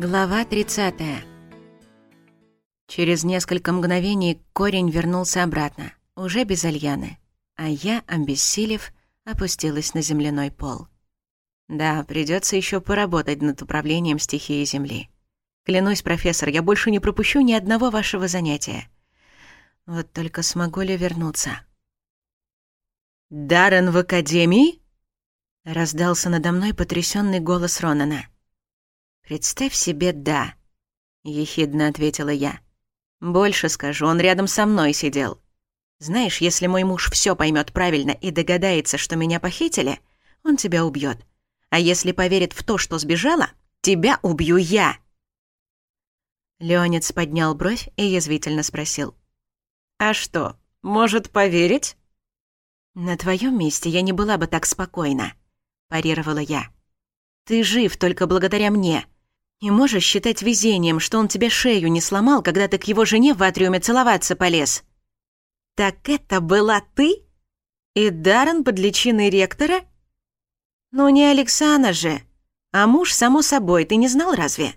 Глава 30. Через несколько мгновений корень вернулся обратно, уже без Альяны, а я, обессилев, опустилась на земляной пол. Да, придется еще поработать над управлением стихией Земли. Клянусь, профессор, я больше не пропущу ни одного вашего занятия. Вот только смогу ли вернуться? «Даррен в Академии?» — раздался надо мной потрясенный голос Ронана. «Представь себе, да», — ехидно ответила я. «Больше скажу, он рядом со мной сидел. Знаешь, если мой муж все поймет правильно и догадается, что меня похитили, он тебя убьет. А если поверит в то, что сбежала, тебя убью я!» Леонец поднял бровь и язвительно спросил. «А что, может поверить?» «На твоем месте я не была бы так спокойна», — парировала я. «Ты жив только благодаря мне. И можешь считать везением, что он тебе шею не сломал, когда ты к его жене в атриуме целоваться полез. Так это была ты? И Даррен под личиной ректора? Ну не Александра же, а муж, само собой, ты не знал разве?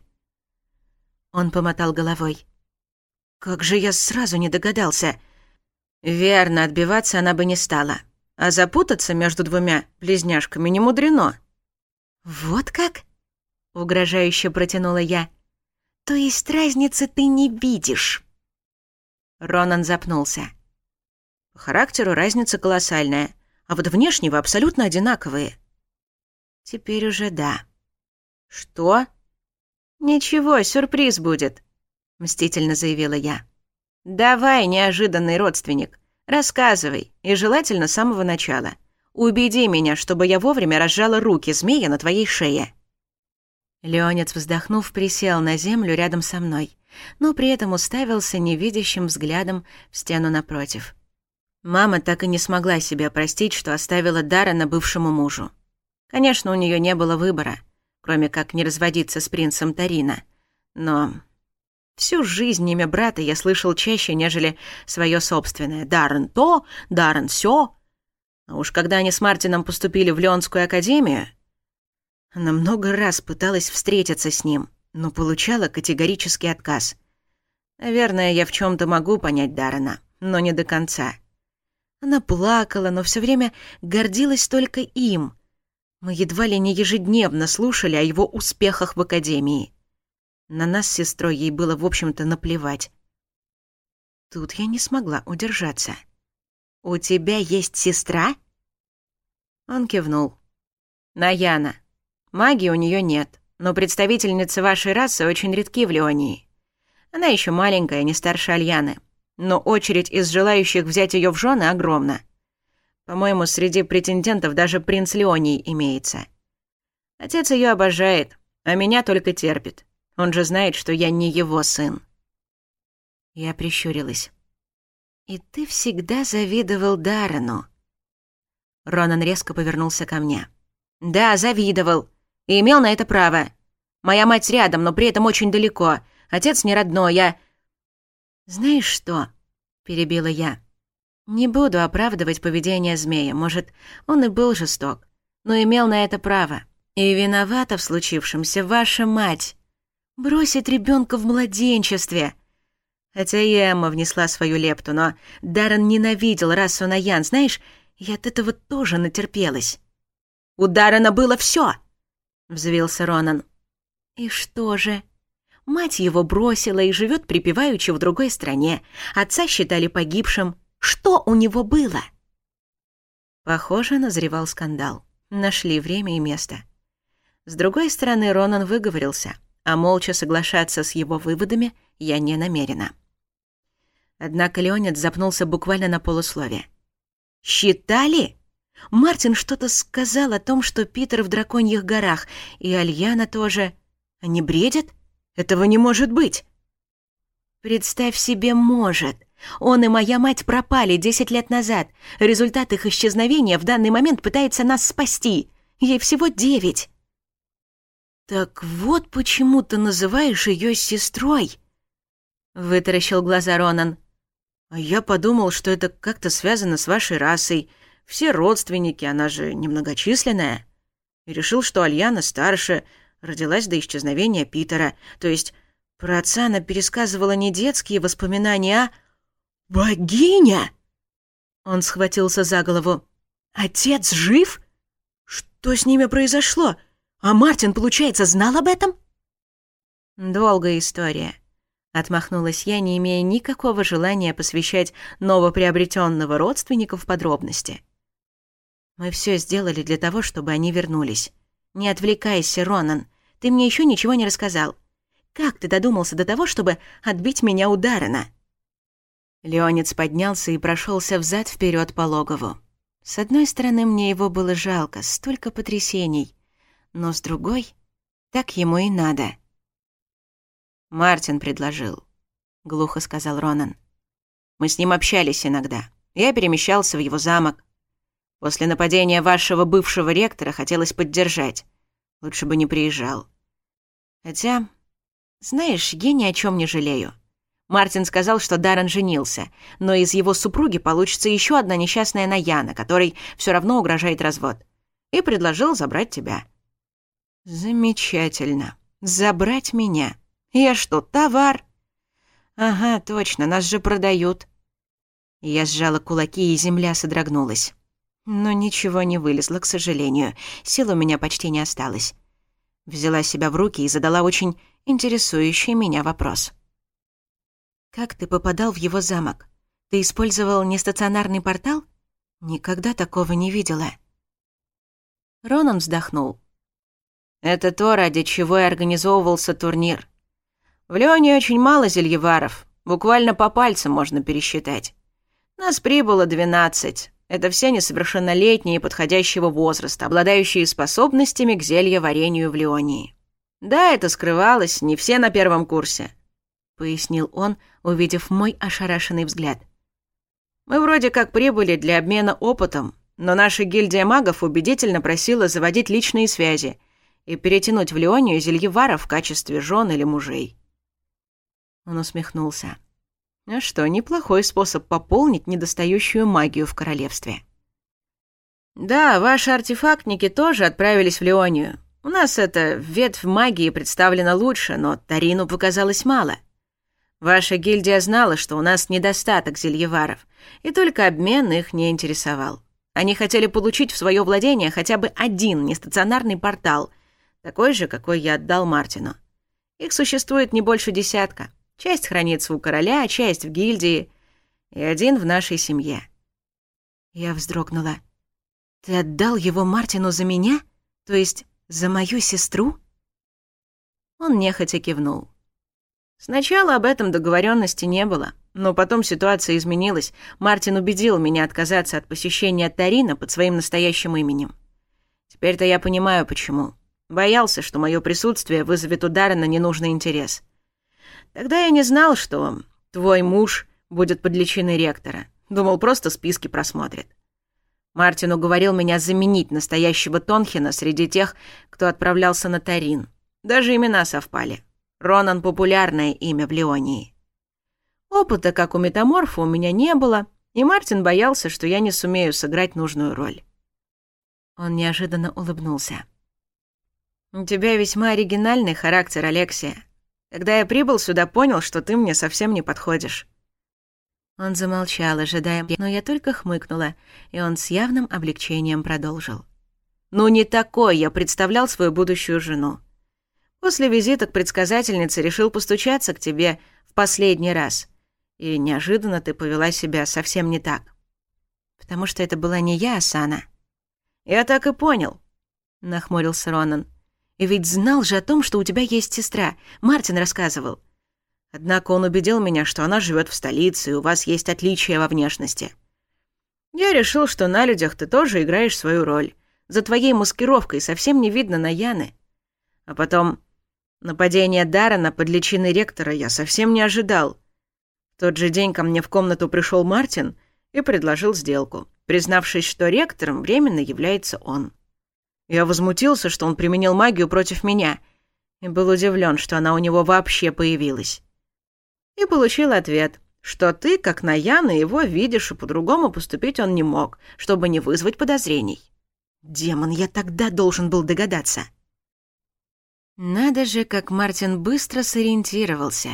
Он помотал головой. Как же я сразу не догадался. Верно, отбиваться она бы не стала. А запутаться между двумя близняшками не мудрено. Вот как? —— угрожающе протянула я. «То есть разницы ты не видишь?» Ронан запнулся. «По характеру разница колоссальная, а вот внешнего абсолютно одинаковые». «Теперь уже да». «Что?» «Ничего, сюрприз будет», — мстительно заявила я. «Давай, неожиданный родственник, рассказывай, и желательно с самого начала. Убеди меня, чтобы я вовремя разжала руки змея на твоей шее». Леонид, вздохнув, присел на землю рядом со мной, но при этом уставился невидящим взглядом в стену напротив. Мама так и не смогла себя простить, что оставила Даррена бывшему мужу. Конечно, у нее не было выбора, кроме как не разводиться с принцем Тарина. Но всю жизнь имя брата я слышал чаще, нежели свое собственное. Даррен то, Даррен все. А уж когда они с Мартином поступили в Леонскую академию, она много раз пыталась встретиться с ним, но получала категорический отказ. Наверное, я в чем то могу понять Даррена, но не до конца. Она плакала, но все время гордилась только им. Мы едва ли не ежедневно слушали о его успехах в академии. На нас с сестрой ей было, в общем-то, наплевать. Тут я не смогла удержаться. «У тебя есть сестра?» Он кивнул. «Наяна. Магии у нее нет, но представительницы вашей расы очень редки в Леонии. Она еще маленькая, не старше Альяны. Но очередь из желающих взять ее в жены огромна. По-моему, среди претендентов даже принц Леоний имеется. Отец ее обожает, а меня только терпит. Он же знает, что я не его сын. Я прищурилась. «И ты всегда завидовал Даррену». Ронан резко повернулся ко мне. «Да, завидовал и имел на это право. Моя мать рядом, но при этом очень далеко. Отец не родной, я... «Знаешь что?» — перебила я. «Не буду оправдывать поведение змея. Может, он и был жесток, но имел на это право. И виновата в случившемся ваша мать. Бросить ребенка в младенчестве!» Хотя и Эмма внесла свою лепту, но Даррен ненавидел расу Наян. Знаешь, я от этого тоже натерпелась. «У Даррена было все. — взвился Ронан. «И что же?» Мать его бросила и живет припеваючи в другой стране. Отца считали погибшим. Что у него было? Похоже, назревал скандал. Нашли время и место. С другой стороны, Ронан выговорился, а молча соглашаться с его выводами я не намерена. Однако Леонид запнулся буквально на полусловие. «Считали?» Мартин что-то сказал о том, что Питер в драконьих горах, и Альяна тоже. Они бредят? Этого не может быть. Представь себе, может. Он и моя мать пропали 10 лет назад. Результат их исчезновения в данный момент пытается нас спасти. Ей всего 9. Так вот почему ты называешь ее сестрой, вытаращил глаза Ронан. А я подумал, что это как-то связано с вашей расой все родственники, она же немногочисленная. И решил, что Альяна старше, родилась до исчезновения Питера. То есть про отца она пересказывала не детские воспоминания, а... «Богиня!» Он схватился за голову. «Отец жив? Что с ними произошло? А Мартин, получается, знал об этом?» «Долгая история», — отмахнулась я, не имея никакого желания посвящать новоприобретенного родственника в подробности. Мы все сделали для того, чтобы они вернулись. Не отвлекайся, Ронан. Ты мне еще ничего не рассказал. Как ты додумался до того, чтобы отбить меня у Даррена?» Леонец поднялся и прошелся взад вперед по логову. С одной стороны, мне его было жалко, столько потрясений. Но с другой, так ему и надо. «Мартин предложил», — глухо сказал Ронан. «Мы с ним общались иногда. Я перемещался в его замок. После нападения вашего бывшего ректора хотелось поддержать. Лучше бы не приезжал. Хотя, знаешь, я ни о чем не жалею. Мартин сказал, что Даррен женился, но из его супруги получится еще одна несчастная Наяна, которой все равно угрожает развод. И предложил забрать тебя. Замечательно. Забрать меня. Я что, товар? Ага, точно, нас же продают. Я сжала кулаки, и земля содрогнулась. Но ничего не вылезло, к сожалению. Сил у меня почти не осталось. Взяла себя в руки и задала очень интересующий меня вопрос. «Как ты попадал в его замок? Ты использовал нестационарный портал? Никогда такого не видела». Ронан вздохнул. «Это то, ради чего и организовывался турнир. В Леоне очень мало зельеваров, буквально по пальцам можно пересчитать. Нас прибыло двенадцать, это все несовершеннолетние подходящего возраста, обладающие способностями к зельеварению в Леонии. «Да, это скрывалось, не все на первом курсе», — пояснил он, увидев мой ошарашенный взгляд. «Мы вроде как прибыли для обмена опытом, но наша гильдия магов убедительно просила заводить личные связи и перетянуть в Леонию зельевара в качестве жен или мужей». Он усмехнулся. Ну что неплохой способ пополнить недостающую магию в королевстве. Да, ваши артефактники тоже отправились в Леонию. У нас эта ветвь магии представлена лучше, но Тарину показалось мало. Ваша гильдия знала, что у нас недостаток зельеваров, и только обмен их не интересовал. Они хотели получить в свое владение хотя бы один нестационарный портал, такой же, какой я отдал Мартину. Их существует не больше десятка. Часть хранится у короля, часть в гильдии и один в нашей семье. Я вздрогнула. Ты отдал его Мартину за меня? То есть за мою сестру? Он нехотя кивнул. Сначала об этом договоренности не было, но потом ситуация изменилась. Мартин убедил меня отказаться от посещения Тарина под своим настоящим именем. Теперь-то я понимаю, почему. Боялся, что мое присутствие вызовет удары на ненужный интерес. Тогда я не знал, что твой муж будет под личиной ректора. Думал, просто списки просмотрит. Мартин уговорил меня заменить настоящего Тонхина среди тех, кто отправлялся на Тарин. Даже имена совпали. Ронан — популярное имя в Леонии. Опыта, как у метаморфа, у меня не было, и Мартин боялся, что я не сумею сыграть нужную роль. Он неожиданно улыбнулся. «У тебя весьма оригинальный характер, Алексия. Когда я прибыл сюда, понял, что ты мне совсем не подходишь». Он замолчал, ожидая, но я только хмыкнула, и он с явным облегчением продолжил. «Ну не такой я представлял свою будущую жену. После визита к предсказательнице решил постучаться к тебе в последний раз, и неожиданно ты повела себя совсем не так». «Потому что это была не я, Асана». «Я так и понял», — нахмурился Ронан. Ведь знал же о том, что у тебя есть сестра. Мартин рассказывал. Однако он убедил меня, что она живет в столице, и у вас есть отличия во внешности. Я решил, что на людях ты тоже играешь свою роль. За твоей маскировкой совсем не видно на Яны. А потом... Нападение Дарана под личиной ректора я совсем не ожидал. В тот же день ко мне в комнату пришел Мартин и предложил сделку, признавшись, что ректором временно является он. Я возмутился, что он применил магию против меня, и был удивлен, что она у него вообще появилась. И получил ответ, что ты, как Наяна, его видишь, и по-другому поступить он не мог, чтобы не вызвать подозрений. Демон, я тогда должен был догадаться. Надо же, как Мартин быстро сориентировался.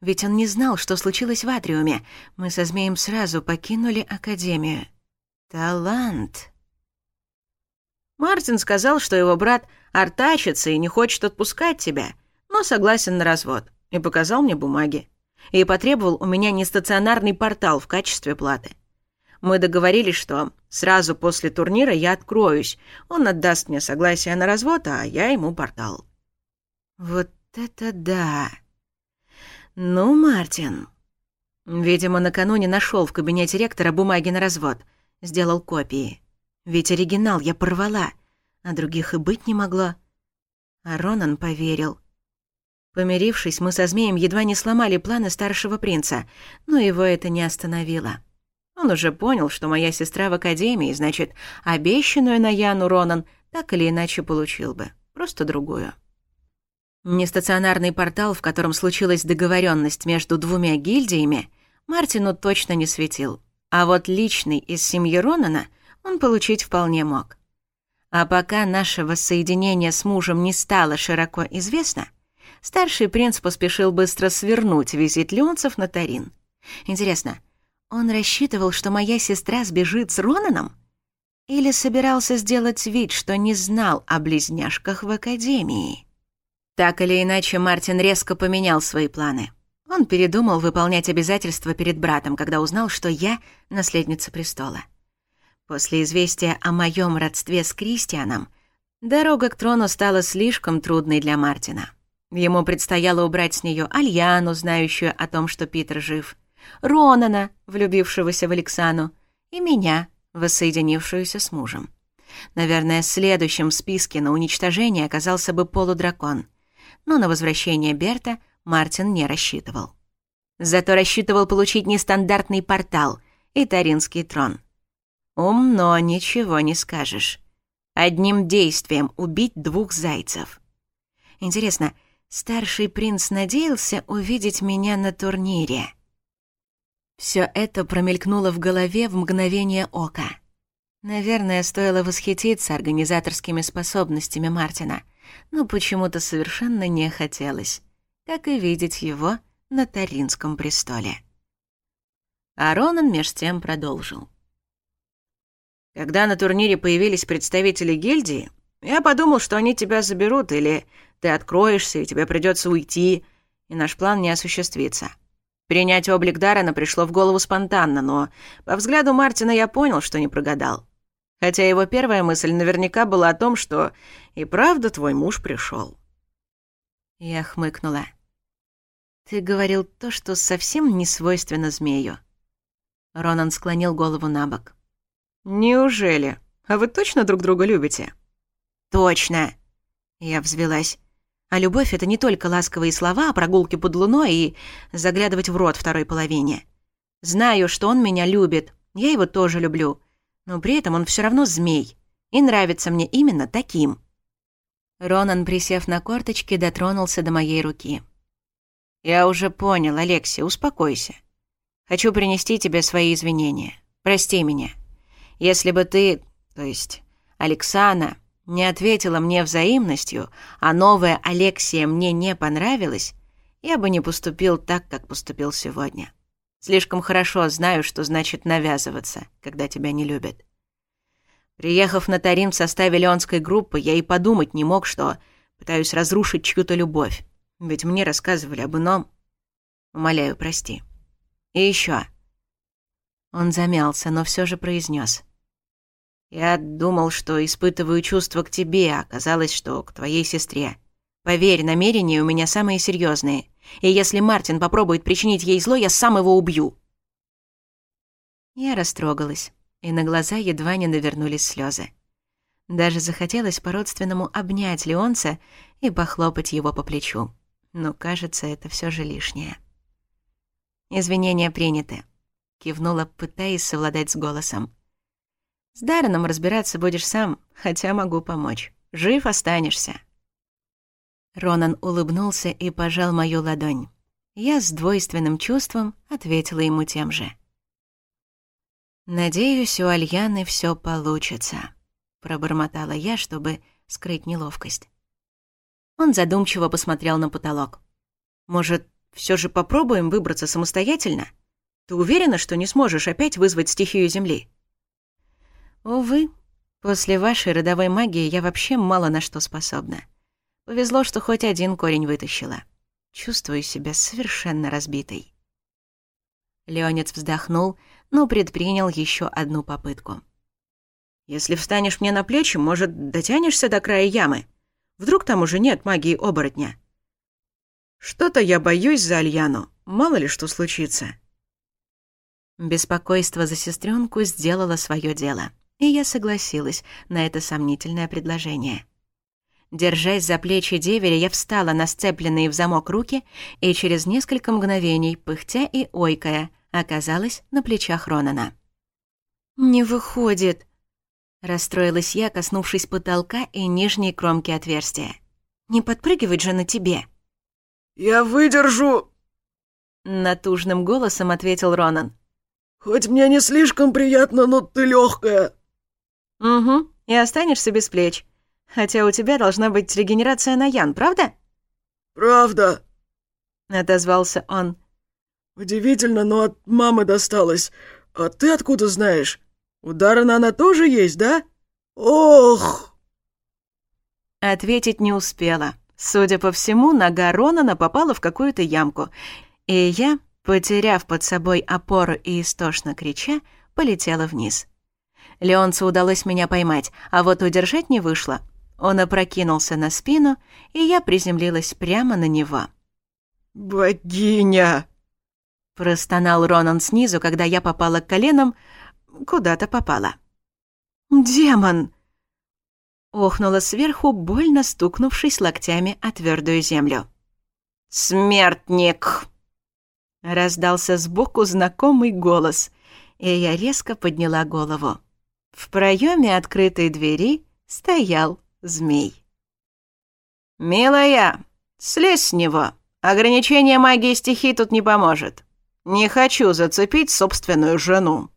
Ведь он не знал, что случилось в Атриуме. Мы со Змеем сразу покинули Академию. Талант. Мартин сказал, что его брат артачится и не хочет отпускать тебя, но согласен на развод, и показал мне бумаги. И потребовал у меня нестационарный портал в качестве платы. Мы договорились, что сразу после турнира я откроюсь. Он отдаст мне согласие на развод, а я ему портал. Вот это да. Ну, Мартин. Видимо, накануне нашел в кабинете ректора бумаги на развод. Сделал копии. Ведь оригинал я порвала, а других и быть не могло. А Ронан поверил. Помирившись, мы со змеем едва не сломали планы старшего принца, но его это не остановило. Он уже понял, что моя сестра в академии, значит, обещанную на Яну Ронан так или иначе получил бы, просто другую. Нестационарный портал, в котором случилась договоренность между двумя гильдиями, Мартину точно не светил. А вот личный из семьи Ронана — он получить вполне мог. А пока наше воссоединение с мужем не стало широко известно, старший принц поспешил быстро свернуть визит Леонцев на Тарин. Интересно, он рассчитывал, что моя сестра сбежит с Ронаном? Или собирался сделать вид, что не знал о близняшках в Академии? Так или иначе, Мартин резко поменял свои планы. Он передумал выполнять обязательства перед братом, когда узнал, что я — наследница престола. После известия о моем родстве с Кристианом дорога к трону стала слишком трудной для Мартина. Ему предстояло убрать с нее Альяну, знающую о том, что Питер жив, Ронана, влюбившегося в Алексану, и меня, воссоединившуюся с мужем. Наверное, следующим в списке на уничтожение оказался бы полудракон. Но на возвращение Берта Мартин не рассчитывал. Зато рассчитывал получить нестандартный портал и Таринский трон — Умно, ничего не скажешь. Одним действием убить двух зайцев. Интересно, старший принц надеялся увидеть меня на турнире? Все это промелькнуло в голове в мгновение ока. Наверное, стоило восхититься организаторскими способностями Мартина, но почему-то совершенно не хотелось, как и видеть его на Таринском престоле. А Ронан меж тем продолжил. Когда на турнире появились представители гильдии, я подумал, что они тебя заберут, или ты откроешься, и тебе придется уйти, и наш план не осуществится. Принять облик Даррена пришло в голову спонтанно, но по взгляду Мартина я понял, что не прогадал. Хотя его первая мысль наверняка была о том, что «И правда твой муж пришел. Я хмыкнула. «Ты говорил то, что совсем не свойственно змею». Ронан склонил голову на бок. «Неужели? А вы точно друг друга любите?» «Точно!» Я взвелась. А любовь — это не только ласковые слова а прогулки под луной и заглядывать в рот второй половине. Знаю, что он меня любит, я его тоже люблю, но при этом он все равно змей, и нравится мне именно таким. Ронан, присев на корточки, дотронулся до моей руки. «Я уже понял, Алексей, успокойся. Хочу принести тебе свои извинения. Прости меня. Если бы ты, то есть Алексана, не ответила мне взаимностью, а новая Алексия мне не понравилась, я бы не поступил так, как поступил сегодня. Слишком хорошо знаю, что значит навязываться, когда тебя не любят. Приехав на Тарин в составе леонской группы, я и подумать не мог, что пытаюсь разрушить чью-то любовь, ведь мне рассказывали об ином. Умоляю, прости. И еще. Он замялся, но все же произнес: я думал, что испытываю чувства к тебе, а оказалось, что к твоей сестре. Поверь, намерения у меня самые серьезные, и если Мартин попробует причинить ей зло, я сам его убью». Я растрогалась, и на глаза едва не навернулись слезы. Даже захотелось по-родственному обнять Леонца и похлопать его по плечу. Но, кажется, это все же лишнее. «Извинения приняты», — кивнула, пытаясь совладать с голосом. С Дарреном разбираться будешь сам, хотя могу помочь. Жив останешься». Ронан улыбнулся и пожал мою ладонь. Я с двойственным чувством ответила ему тем же. «Надеюсь, у Альяны все получится», — пробормотала я, чтобы скрыть неловкость. Он задумчиво посмотрел на потолок. «Может, все же попробуем выбраться самостоятельно? Ты уверена, что не сможешь опять вызвать стихию Земли?» Увы, после вашей родовой магии я вообще мало на что способна. Повезло, что хоть один корень вытащила. Чувствую себя совершенно разбитой. Леонец вздохнул, но предпринял еще одну попытку. «Если встанешь мне на плечи, может, дотянешься до края ямы? Вдруг там уже нет магии оборотня?» «Что-то я боюсь за Альяну. Мало ли что случится». Беспокойство за сестренку сделало свое дело и я согласилась на это сомнительное предложение. Держась за плечи деверя, я встала на сцепленные в замок руки и через несколько мгновений, пыхтя и ойкая, оказалась на плечах Ронана. «Не выходит», — расстроилась я, коснувшись потолка и нижней кромки отверстия. «Не подпрыгивать же на тебе». «Я выдержу», — натужным голосом ответил Ронан. «Хоть мне не слишком приятно, но ты легкая. «Угу, и останешься без плеч. Хотя у тебя должна быть регенерация на Ян, правда?» «Правда», — отозвался он. «Удивительно, но от мамы досталось. А ты откуда знаешь? У Даррена она тоже есть, да? Ох!» Ответить не успела. Судя по всему, нога Ронана попала в какую-то ямку. И я, потеряв под собой опору и истошно крича, полетела вниз. Леонцу удалось меня поймать, а вот удержать не вышло. Он опрокинулся на спину, и я приземлилась прямо на него. «Богиня!» Простонал Ронан снизу, когда я попала к коленам, куда-то попала. «Демон!» Охнула сверху, больно стукнувшись локтями о твердую землю. «Смертник!» Раздался сбоку знакомый голос, и я резко подняла голову. В проеме открытой двери стоял змей. «Милая, слезь с него. Ограничение магии стихий тут не поможет. Не хочу зацепить собственную жену».